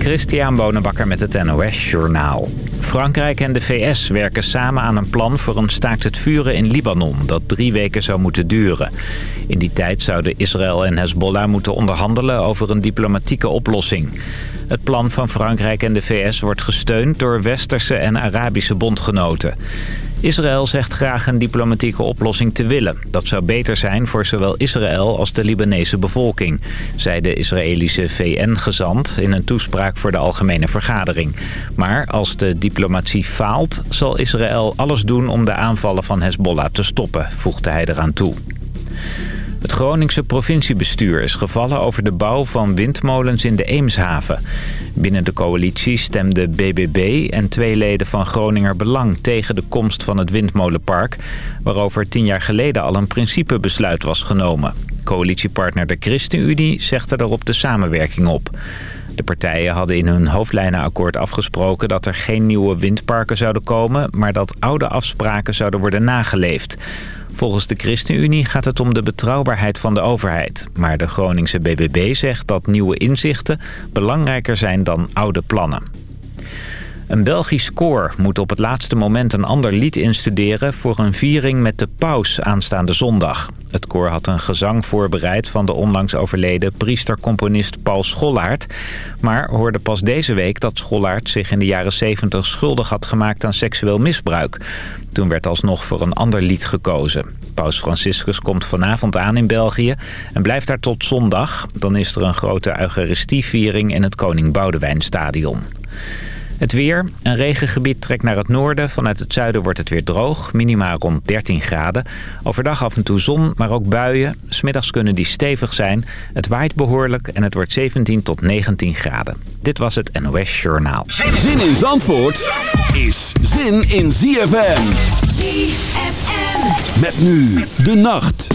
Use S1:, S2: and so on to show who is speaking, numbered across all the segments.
S1: Christian Bonenbakker met het NOS Journaal. Frankrijk en de VS werken samen aan een plan voor een staakt het vuren in Libanon... dat drie weken zou moeten duren. In die tijd zouden Israël en Hezbollah moeten onderhandelen over een diplomatieke oplossing. Het plan van Frankrijk en de VS wordt gesteund door westerse en Arabische bondgenoten. Israël zegt graag een diplomatieke oplossing te willen. Dat zou beter zijn voor zowel Israël als de Libanese bevolking... zei de Israëlische VN-gezant in een toespraak voor de Algemene Vergadering. Maar als de diplomatie faalt, zal Israël alles doen om de aanvallen van Hezbollah te stoppen, voegde hij eraan toe. Het Groningse provinciebestuur is gevallen over de bouw van windmolens in de Eemshaven. Binnen de coalitie stemden BBB en twee leden van Groninger Belang tegen de komst van het windmolenpark... waarover tien jaar geleden al een principebesluit was genomen. Coalitiepartner de ChristenUnie zegde daarop de samenwerking op. De partijen hadden in hun hoofdlijnenakkoord afgesproken dat er geen nieuwe windparken zouden komen... maar dat oude afspraken zouden worden nageleefd. Volgens de ChristenUnie gaat het om de betrouwbaarheid van de overheid. Maar de Groningse BBB zegt dat nieuwe inzichten belangrijker zijn dan oude plannen. Een Belgisch koor moet op het laatste moment een ander lied instuderen... voor een viering met de paus aanstaande zondag. Het koor had een gezang voorbereid van de onlangs overleden priester-componist Paul Schollaert... maar hoorde pas deze week dat Schollaert zich in de jaren 70 schuldig had gemaakt aan seksueel misbruik. Toen werd alsnog voor een ander lied gekozen. Paus Franciscus komt vanavond aan in België en blijft daar tot zondag. Dan is er een grote eucharistieviering in het Koning Boudewijnstadion. Het weer. Een regengebied trekt naar het noorden. Vanuit het zuiden wordt het weer droog. Minimaal rond 13 graden. Overdag af en toe zon, maar ook buien. Smiddags kunnen die stevig zijn. Het waait behoorlijk en het wordt 17 tot 19 graden. Dit was het NOS Journaal.
S2: Zin in Zandvoort is zin in ZFM.
S3: ZFM.
S2: Met nu de nacht.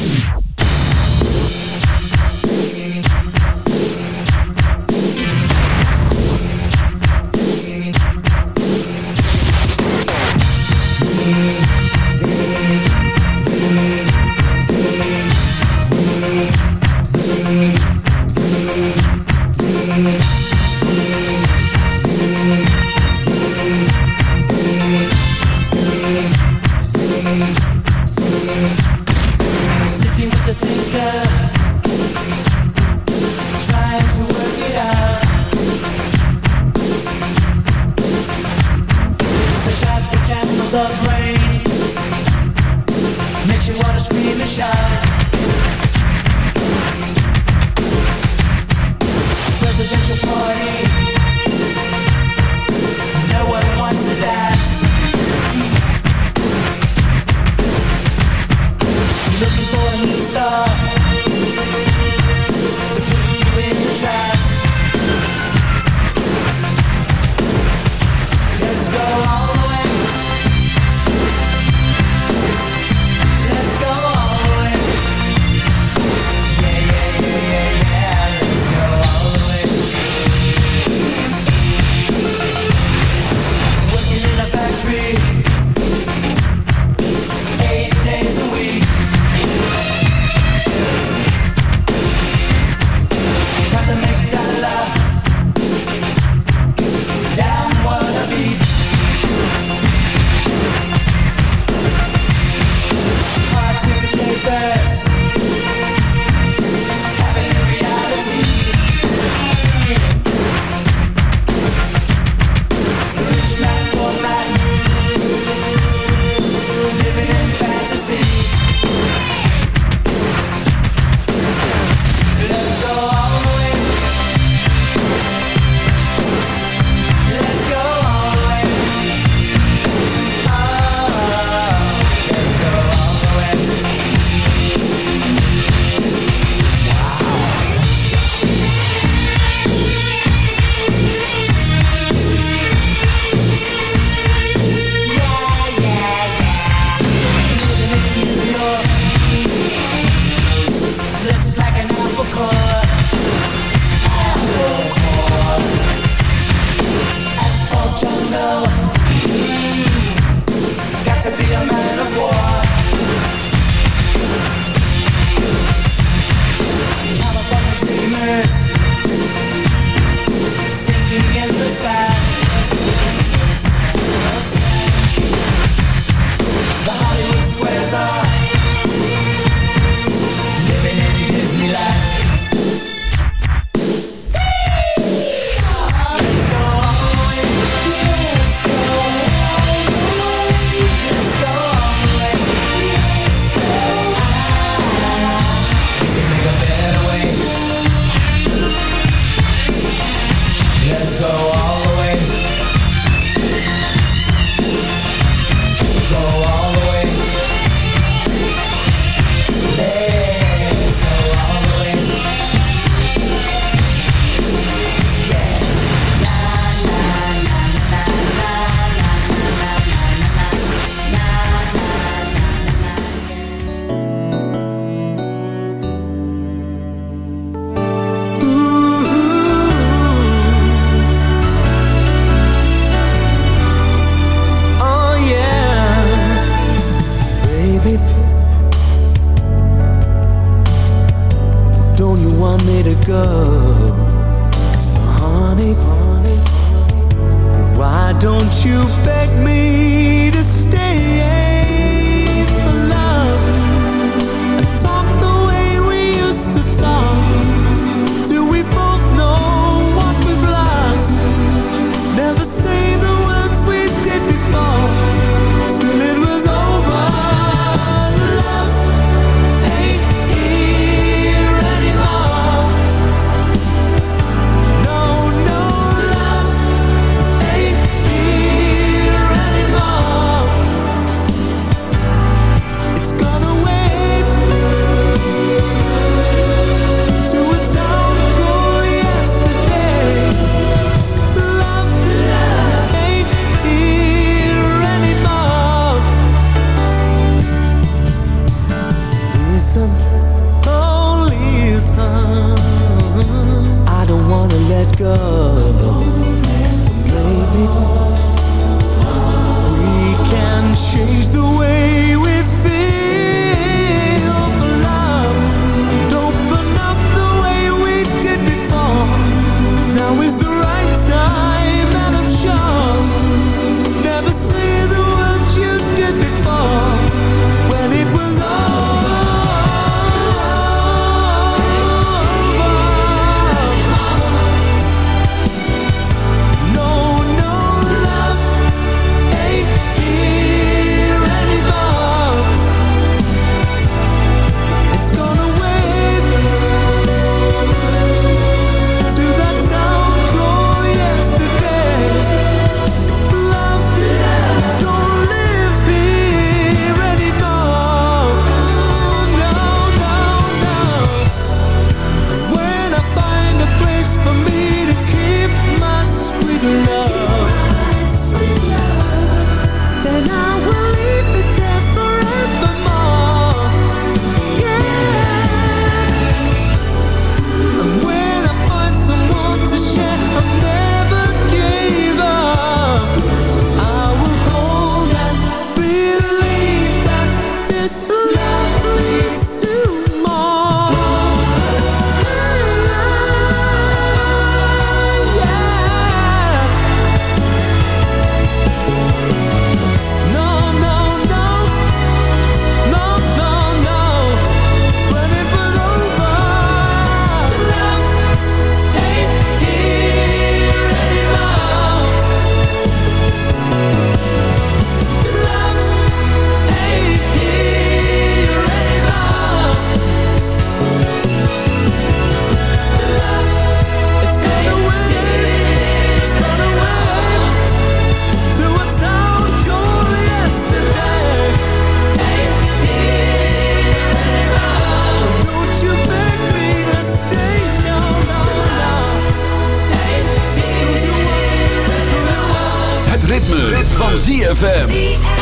S2: ZFM.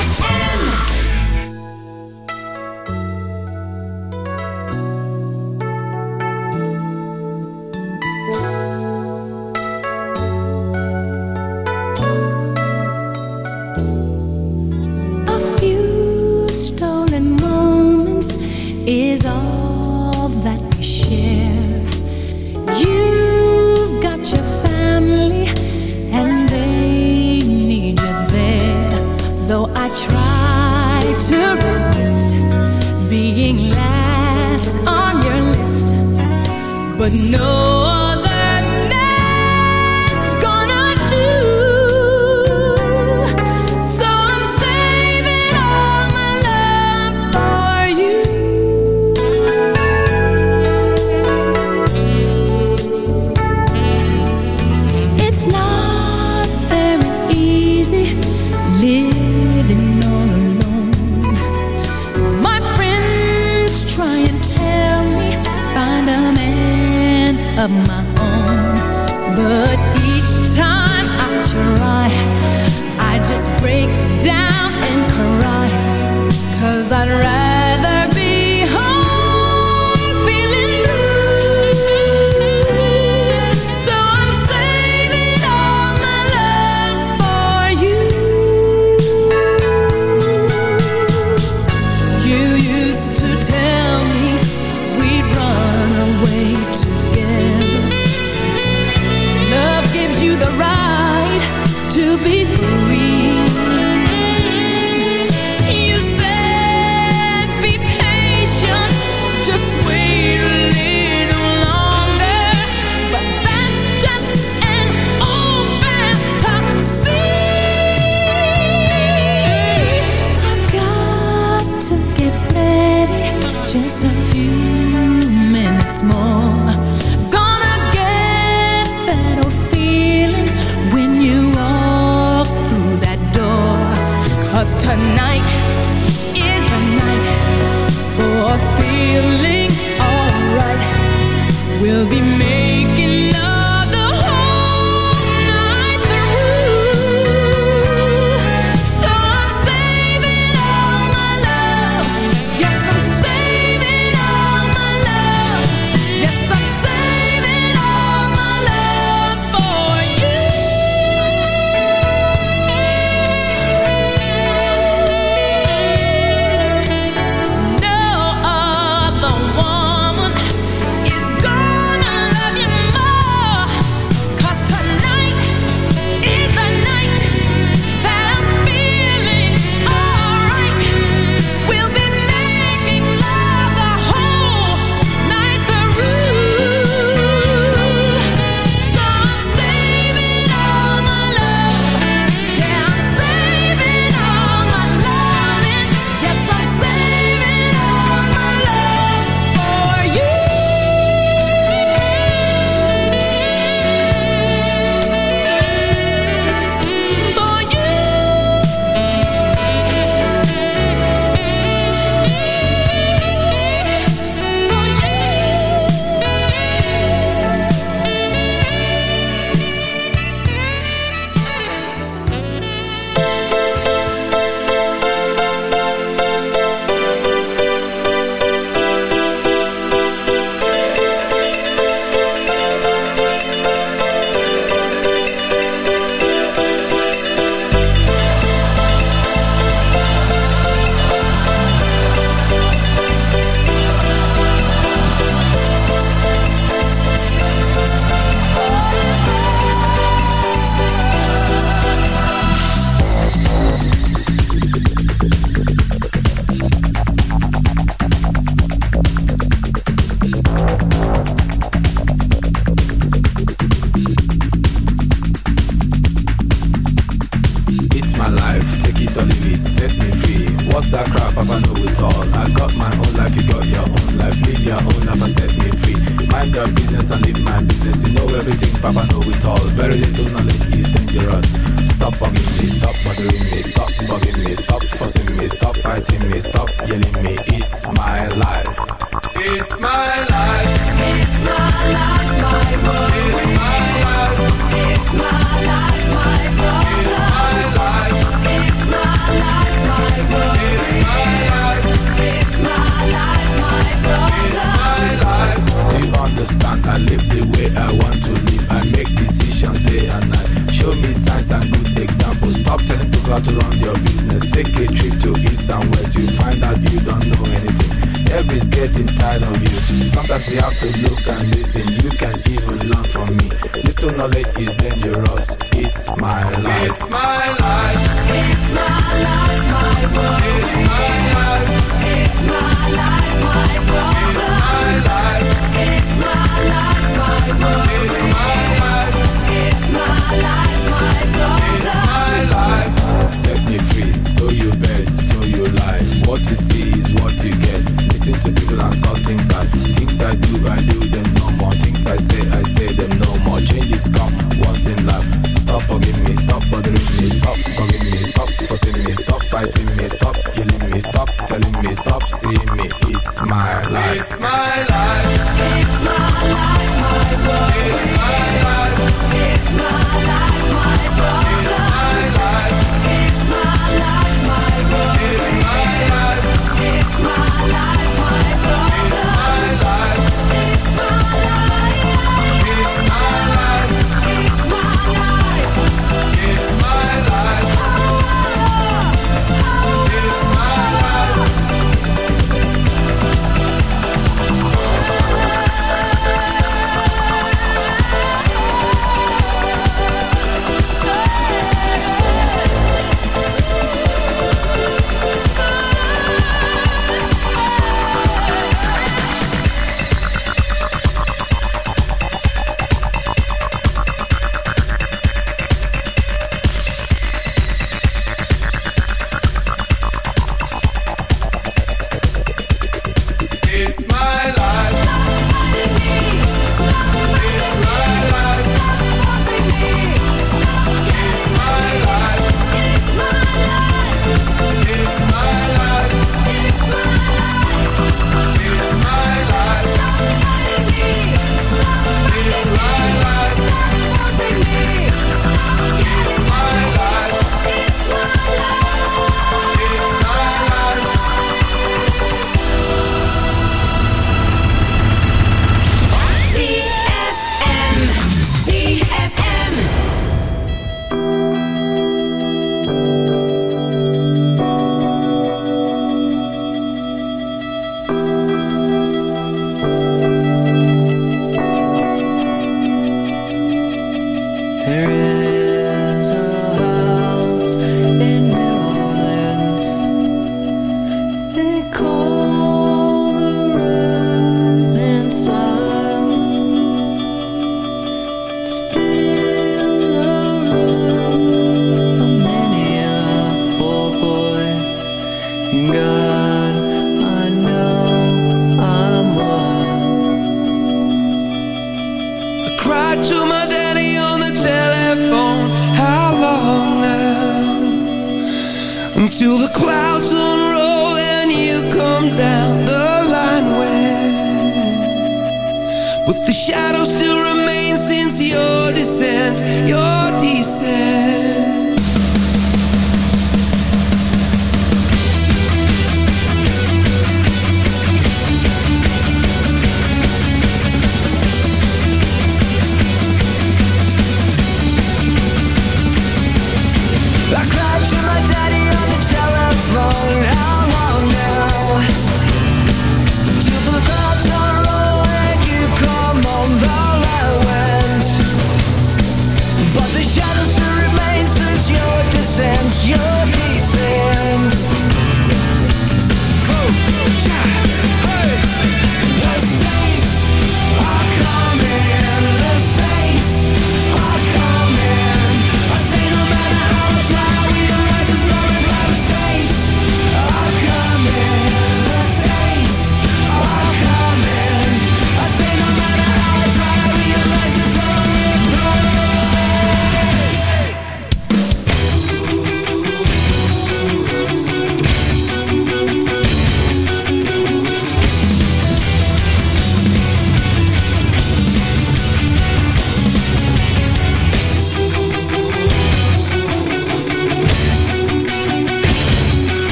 S4: To be free.
S5: to is dangerous. It's my life. It's my life. It's my life, my world. It's my life. It's my life, my world. It's my life. It's my life, my world. It's my life. It's my life, my world. It's my life. Set me free, so you bet, so you lie. What you see is what you get. Listen to people and saw things I, things I do, I do them no more. Things I say, I say them changes come once in life. Stop forgive me, stop bothering me, stop forgive me, stop forcing me, stop fighting me, stop killing me, stop telling me, stop seeing me. It's my life. It's my life.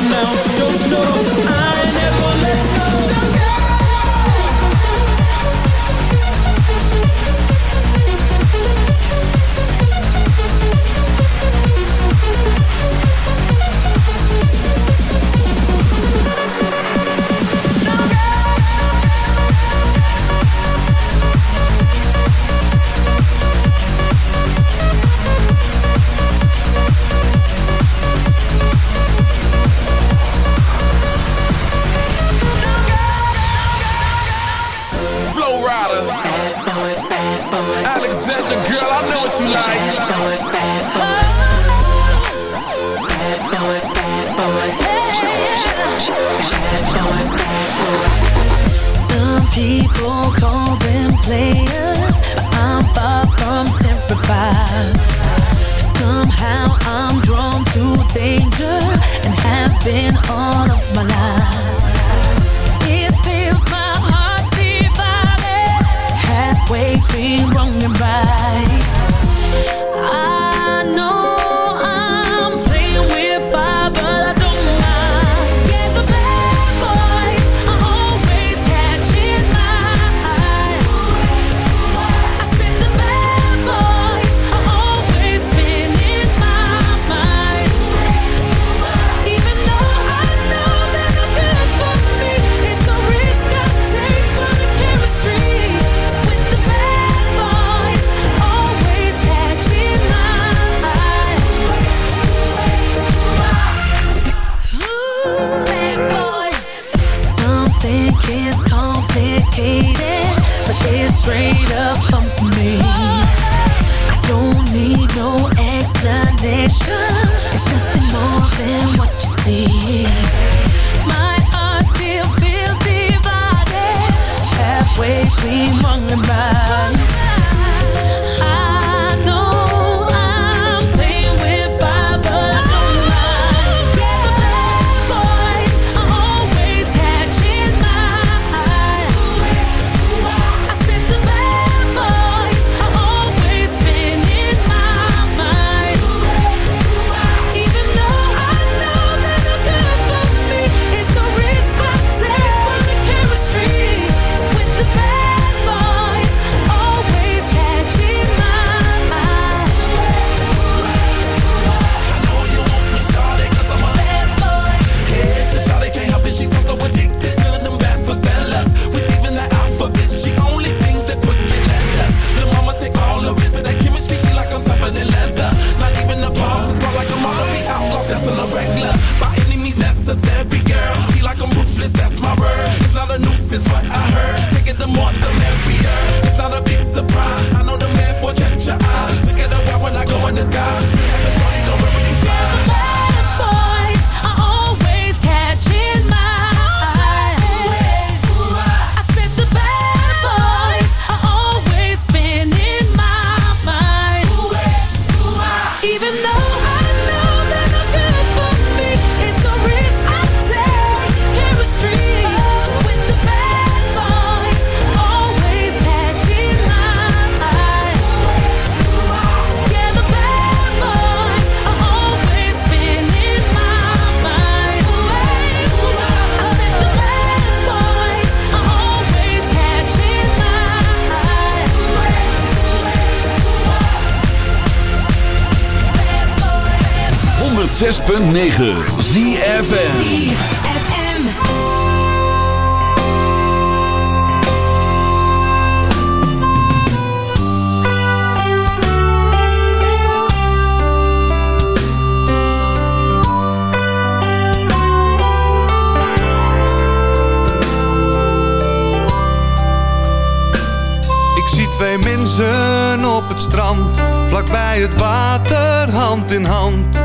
S6: time now.
S7: Don't know.
S4: come
S2: 106.9 ZFN
S8: Ik zie twee mensen op het strand, vlakbij het water, hand in hand.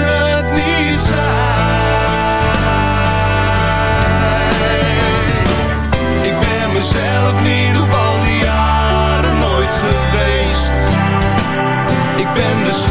S8: ben de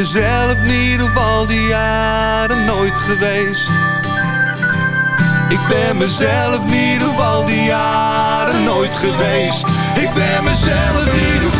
S8: Mezelf niet op al die jaren nooit geweest. Ik ben mezelf niet op al die jaren nooit geweest. Ik ben mezelf op